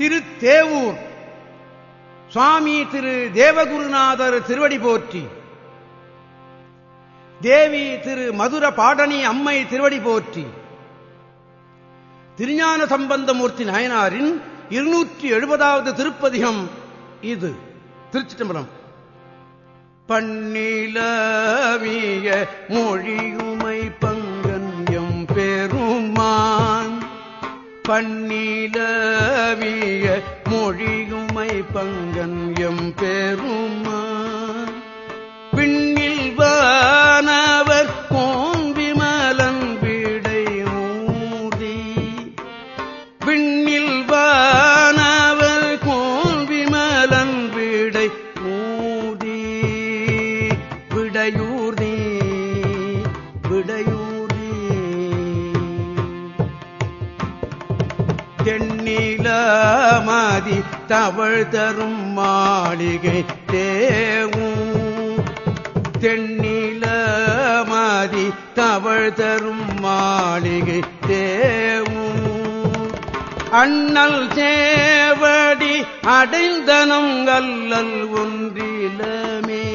திருத்தேவூர். சுவாமி திரு தேவகுருநாதர் திருவடி போற்றி. தேவி திரு மதுர பாடனி அம்மை திருவடி போற்றி. திருஞான சம்பந்தமூர்த்தி நாயனாரின் இருநூற்றி எழுபதாவது திருப்பதிகம் இது. திருச்சிட்டம்பரம் பன்னிலவிய மொழியுமை பங்கு பண்ணிலவிய மொழியுமை பங்கன் எம் பெரும். தவழ் தரும் மாளிகை தேவும். தென்னில மாதி தவழ் தரும் மாளிகை தேவும். அண்ணல் சேவடி அடைந்தனம் அல்லல் ஒன்றிலமே.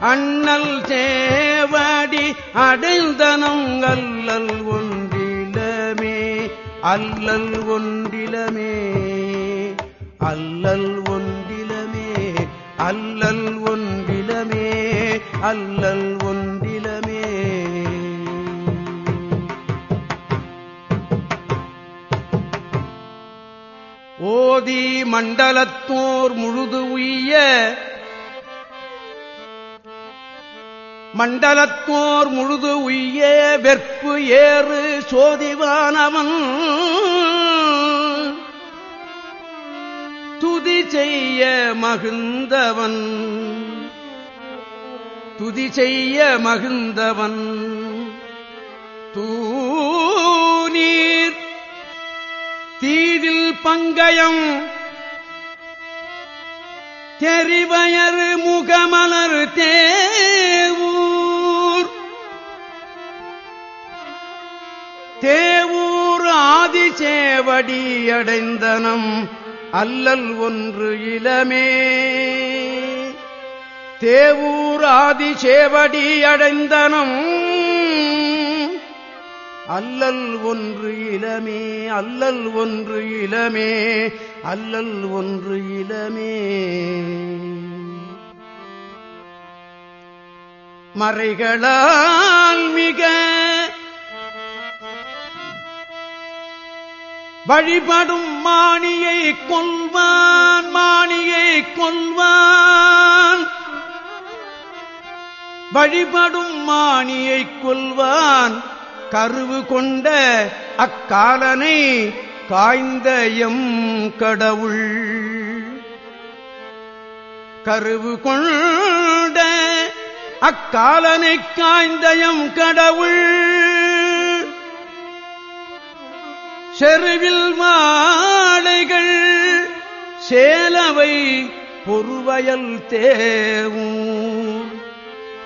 அண்ணல் சேவடி அடைந்தனம் அல்லல் ஒன்றிலமே. அல்லல் ஒன்றிலமே. அல்லல் ஒன்றிலமே அல்லல் ஒன்றிலமே அல்லல் ஒன்றிலமே. ஓதி மண்டலத்தோர் முழுது உய்ய மண்டலத்தோர் முழுது உய்ய வெற்பு ஏறு சோதிவானவன். துதி செய்ய மகிழ்ந்தவன். துதி செய்ய மகிழ்ந்தவன். தூநீர் தீதில் பங்கயம். தெரிவயர் முகமலர் தேவூர். தேவூர் ஆதிசேவடி அடைந்தனம் அல்லல் ஒன்று இளமே. தேவூராதி சேவடி அடைந்தனம். அல்லல் ஒன்று இளமே அல்லல் ஒன்று இளமே அல்லல் ஒன்று இளமே. மறைகளால் மிக வழிபடும் மாணியை கொள்வான் மாணியை கொள்வான். வழிபடும் மாணியை கொல்வான் கருவு கொண்ட அக்காலனை காய்ந்த எம் கடவுள். கருவு கொண்ட அக்காலனை காய்ந்த எம் கடவுள். செருவில் மாலைகள் சேலவை பொறுவயல் தேவூர்.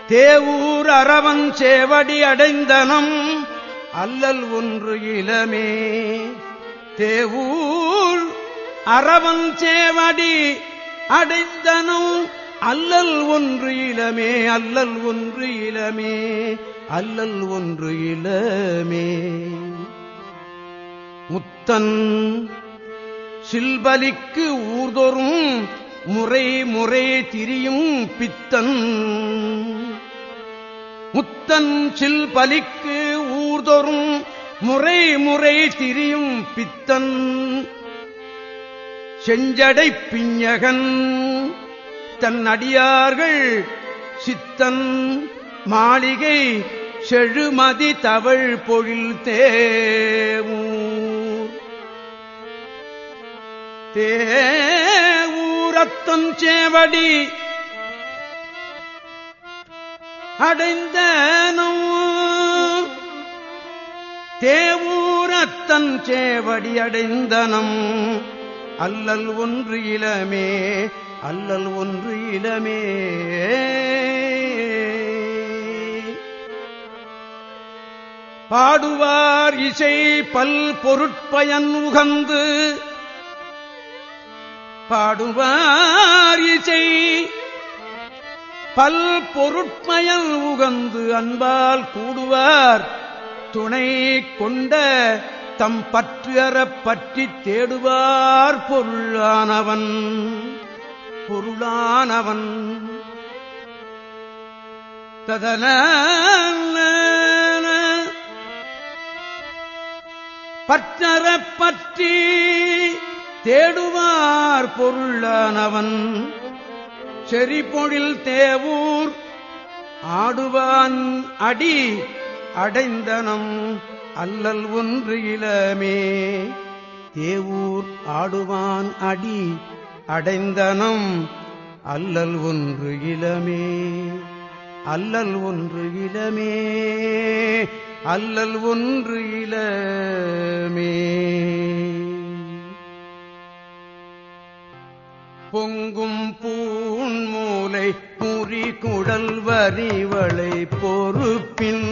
தேவூர் அறவன் சேவடி அடைந்தனம் அல்லல் ஒன்று இளமே. தேவூர் அறவன் சேவடி அடைந்தனம் அல்லல் ஒன்று இளமே. அல்லல் ஒன்று இளமே. அல்லல் ஒன்று இளமே. முத்தன் சில்பலிக்கு ஊர்தொரும் முறை முறை திரியும் பித்தன். முத்தன் சில்பலிக்கு ஊர்தொரும் முறை முறை திரியும் பித்தன். செஞ்சடை பிஞகன் தன் அடியார்கள் சித்தன். மாளிகை செழுமதி தவழ் பொழில் தேவூர் ஊரத்தம் சேவடி. அடைந்த தேவூரத்தன் சேவடி அடைந்தனம். அல்லல் ஒன்று இளமே அல்லல் ஒன்று இளமே. பாடுவார் இசை பல் பொருட்பயன் உகந்து பாடுவார் இசை. பல் பொருட்மயல் உகந்து அன்பால் கூடுவார். துணை கொண்ட தம் பற்று அறப் பற்றி தேடுவார் பொருளானவன். பொருளானவன். ததன பற்றறப் பற்றி தேடுவார் பொருளானவன். செறிபொழில் தேவூர் ஆடுவான் அடி அடைந்தனம் அல்லல் ஒன்று இளமே. தேவூர் ஆடுவான் அடி அடைந்தனம் அல்லல் ஒன்று இளமே. அல்லல் ஒன்று இளமே அல்லல் ஒன்று இளமே. பொங்கும் பூண்மூலை புரி குடல் வரிவளை பொறுப்பின்.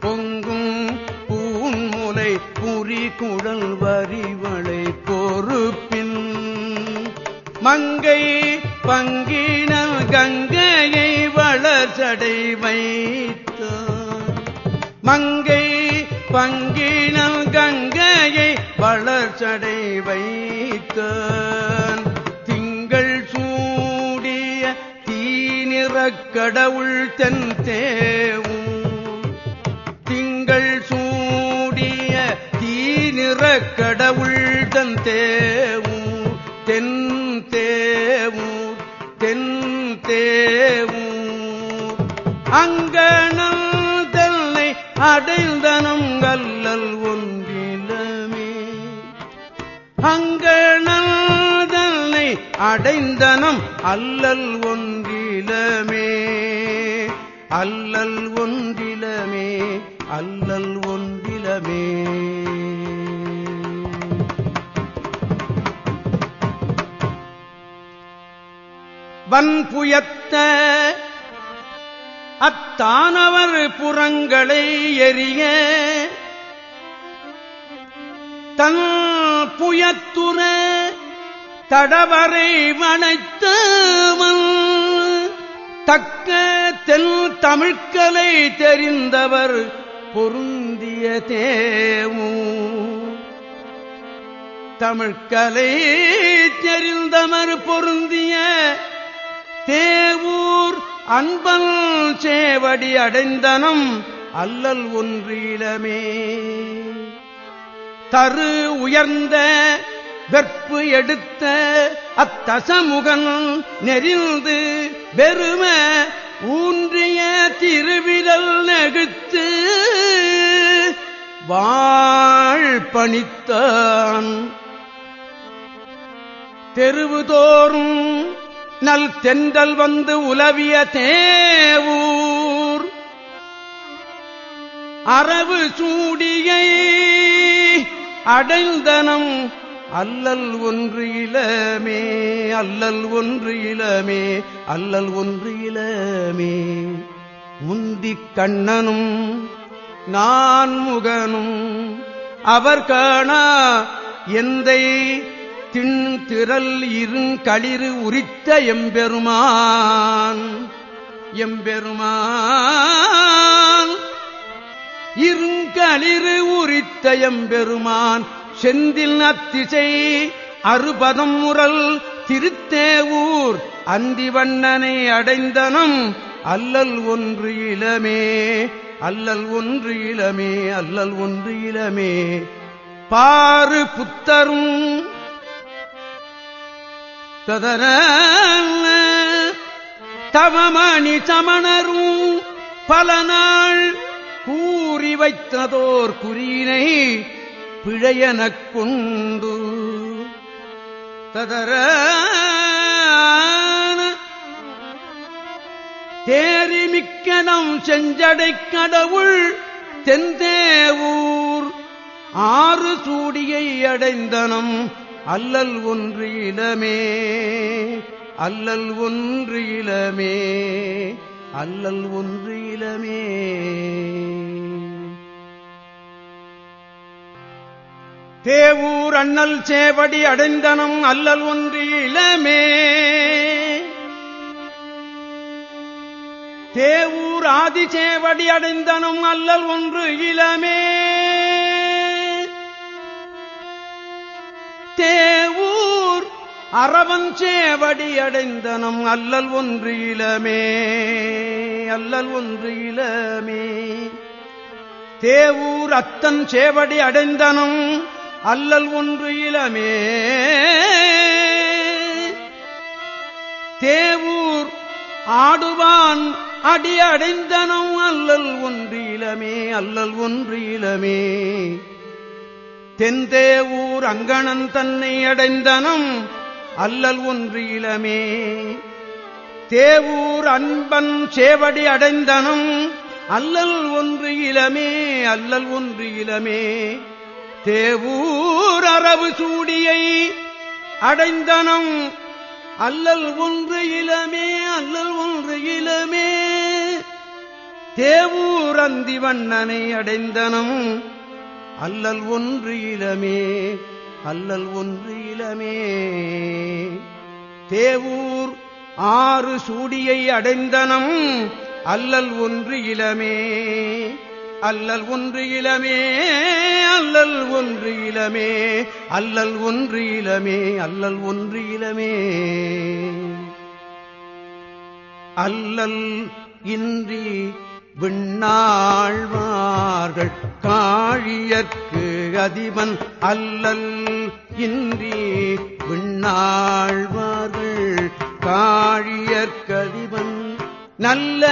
பொங்கும் பூண்மூலை புரி குடல் வரிவளை பொறுப்பின். மங்கை பங்கின கங்கையை வளர்ச்சடை வைத்த மங்கை பங்கின கங்கையை வளர்ச்சடை வைத்தான் கடவுள் தன் தேவும். திங்கள் சூடிய தீநிற கடவுள் தன் தேவும். தென் தேவும் தென் தேவும். அங்கனம் தன்னை அடைந்தனம் கல்லல் ஒன்றிலமே. அங்கனம் தன்னை அடைந்தனம் அல்லல் ஒன்றி ஒன்றிலமே அல்லல் ஒன்றிலமே அல்லல் ஒன்றிலமே. வன்புயத்த அத்தானவர் புறங்களை எரிய தன் புயத்துற தடவரை வளைத்தவன் தக்க தென் தமிழ்கலை தெரிந்தவர் பொருந்திய தேவும் தமிழ்கலை தெரிந்தவர் பொருந்திய தேவூர் அன்பன் சேவடி அடைந்தனம் அல்லல் ஒன்றிலமே. தரு உயர்ந்த வெற்பு எடுத்த அத்தசமுகன் நெறிந்து வெறும ஊன்றிய திருவிரல் நெகுத்து வாழ்பணித்தான் தெருவுதோறும் நல் தென்றல் வந்து உலவிய தேவூர். அரவு சூடியை அடைந்தனம் அல்லல் ஒன்று இளமே அல்லல் ஒன்று இளமே அல்லல் ஒன்று இளமே. முந்திக் கண்ணனும் நான் முகனும் அவர் காணா எந்தை திண் திரள் இருங்களிறு உரித்த எம்பெருமான் எம்பெருமான். இருங்களிறு உரித்த எம்பெருமான் செந்தில் அத்திசை அறுபதம் முரல் திருத்தேவூர் அந்திவண்ணனை அடைந்தனம் அல்லல் ஒன்று இளமே அல்லல் ஒன்று இளமே அல்லல் ஒன்று இளமே. பாரு புத்தரும் ததர தவமணி சமணரும் பல நாள் கூறி வைத்ததோர் குறியினை பிழையனக்குண்டு. ததர தேரிமிக்க நம் செஞ்சடை கடவுள் தென்தேவூர். ஆறு சூடியை அடைந்தனம் அல்லல் ஒன்று இளமே அல்லல் ஒன்று இளமே அல்லல் ஒன்று இளமே. தேவூர் அண்ணல் சேவடி அடைந்தனம் அல்லல் ஒன்று இளமே தேவூர் ஆதிசேவடி அடைந்தனும் அல்லல் ஒன்று இளமே தேவூர் அரவன் சேவடி அடைந்தனம் அல்லல் ஒன்று இளமே அல்லல் ஒன்று இளமே தேவூர் அத்தன் சேவடி அடைந்தனும் அல்லல் ஒன்று இளமே. தேவூர் ஆடுவான் அடி அடைந்தனம் அல்லல் ஒன்று இளமே அல்லல் ஒன்று இளமே. தென்தேவூர் அங்கணன் தன்னை அடைந்தனம் அல்லல் ஒன்று இளமே. தேவூர் அன்பன் சேவடி அடைந்தனம் அல்லல் ஒன்று இளமே அல்லல் ஒன்று இளமே. தேவூர் அரவு சூடியை அடைந்தனம். அல்லல் ஒன்று இளமே அல்லல் ஒன்று இளமே. தேவூர் அந்தி வண்ணனை அடைந்தனம். அல்லல் ஒன்று இளமே அல்லல் ஒன்று இளமே. தேவூர் ஆறு சூடியை அடைந்தனம். அல்லல் ஒன்று இளமே. அல்லல் ஒன்று இளமே அல்லல் ஒன்று இளமே அல்லல் ஒன்று இளமே அல்லல் ஒன்று இளமே. அல்லல் இன்றி விண்ணாழ்வார்கள் காழியற்கு அதிபன். அல்லல் இன்றி விண்ணாழ்வார்கள் காழியற்கதிபன் நல்ல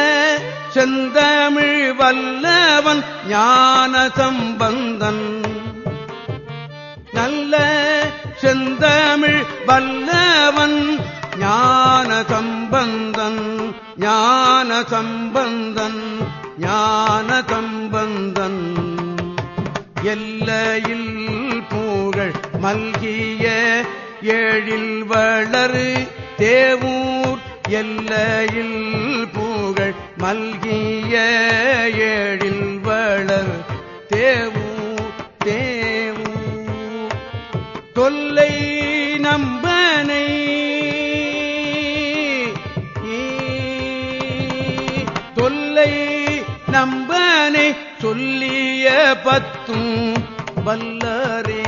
செந்தமிழ் வல்லவன் ஞான சம்பந்தன். நல்ல செந்தமிழ் வல்லவன் ஞான சம்பந்தன். ஞான சம்பந்தன் ஞான சம்பந்தன். எல்லையில் பூகள் மல்கிய ஏழில் வளரு தேவூர். எல்லையில் பூ மல்கிய ஏழில் வளர் தேவு தேவு. தொல்லை நம்பனை தொல்லை நம்பனை சொல்லிய பத்தும் வல்லரே.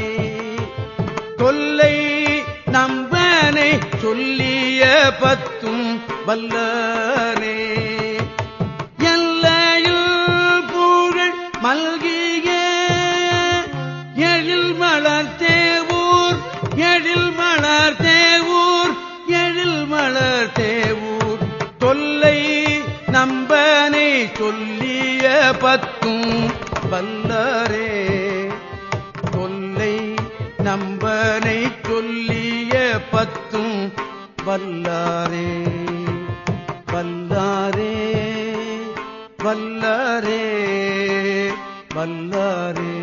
தொல்லை நம்பனை சொல்லிய பத்தும் வல்லரே. வல்லரே தொல்லை நம்பனை சொல்லிய பத்தும் வல்லாரே. வல்லாரே வல்லாரே வல்லாரே.